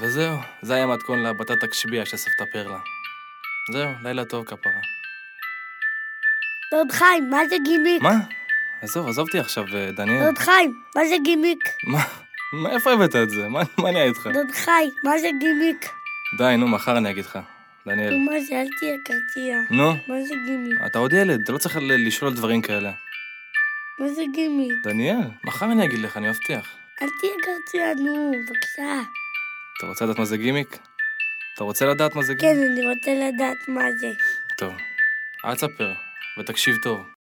וזהו, זה היה מתכון לבטטה קשבייה של סבתא פרלה. זהו, לילה טוב כפרה. דוד חיים, מה זה גימיק? מה? עזוב, אותי עכשיו, אה, דניאל. דוד חיים, מה זה גימיק? מה? מאיפה הבאת את זה? מה מה נהיה איתך? דוד חיים, מה זה גימיק? די, נו, מחר אני אגיד לך. דניאל. נו, מה זה, אל תהיה קרצייה. נו, מה זה גימיק? אתה עוד ילד, אתה לא צריך לשאול על דברים כאלה. מה זה גימיק? דניאל, מחר אני אגיד לך, אני מבטיח. אל תהיה קרצייה, נו, בבקשה. אתה רוצה לדעת מה זה גימיק? אתה רוצה לדעת מה זה כן, גימיק? אני רוצה לדעת מה זה. טוב, אל תספר, ותקשיב טוב.